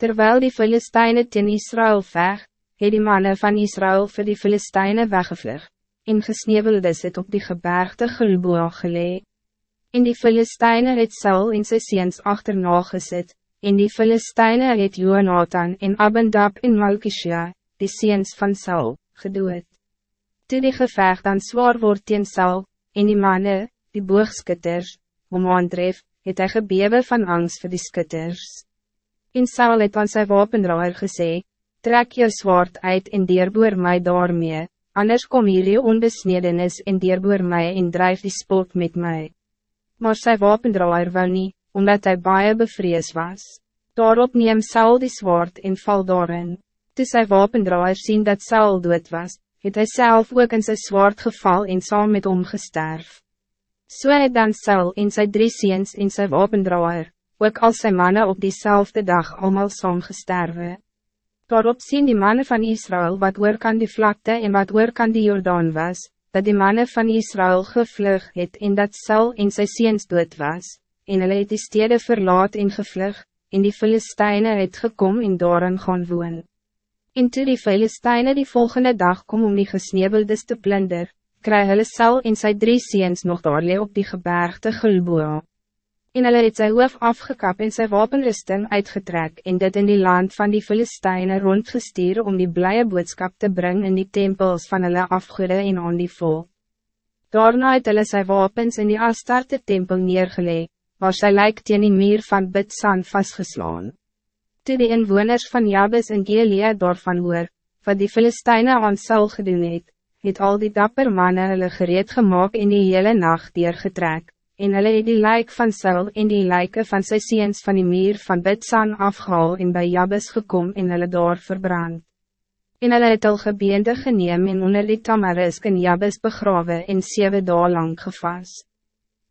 Terwijl die Philistijnen ten Israël veg, het die mannen van Israël voor die Philistijnen weggevlug, en gesneeuweldes het op die gebergte Gilboa gelee. En die Philistijnen het Saul en sy seens achterna gesit, en die Philistijnen het Jonathan en Abendab en Malkishia, die seens van Saul, gedood. Toe die gevecht dan zwaar wordt teen Saul, en die mannen, die boogskutters, om aandref, het hy gebewe van angst voor die skutters. En Saul het aan sy wapendraaier gesê, trek jou zwaard uit en deurboor my daarmee, anders kom hier die onbesnedenis en deurboor my en drijf die spot met mij. Maar sy wapendraaier wou nie, omdat hij baie bevrees was. Daarop neem Saul die zwaard en val daarin. Toe sy wapendraaier sien dat Saul dood was, het hy self ook in sy zwaard geval en saam met hom gesterf. So het dan Saul en sy drie seens en sy wapendraaier, ook al sy mannen op diezelfde dag allemaal saam gesterwe. Daarop sien die mannen van Israël wat oor kan die vlakte en wat oor kan die Jordaan was, dat die mannen van Israël gevlug het en dat Saul en sy seens dood was en hulle het die stede verlaat en gevlug, en die Philistijnen het gekom en daarin gaan woon. En toe die Philistijnen die volgende dag kom om die gesneebeldes te plunder, kry hulle Sal en sy drie seens nog daar op die gebergte Gulboa. En hulle het sy hoof afgekap en sy wapenrusting uitgetrek en dit in die land van die Philistijnen rondgestuur om die blije boodskap te brengen in die tempels van hulle afgoede en aan die volk. Daarna het hulle sy wapens in die Astarte tempel neergelegd waar sy lijk teen die muur van Bidsan vastgeslaan. Toe die inwoners van Jabes en Gilead daarvan hoor, wat die Filisteine aan Saul gedoen het, het al die dapper mannen hulle gereed gemaakt in die hele nacht deurgetrek, en hulle het die lijk van Saul en die lijken van sy seens van die muur van Bidsan afgehaal en bij Jabes gekom en hulle daar verbrand. En hulle het al gebeende geneem en onder die tamarisk in Jabes begrawe en zeven dagen lang gevast.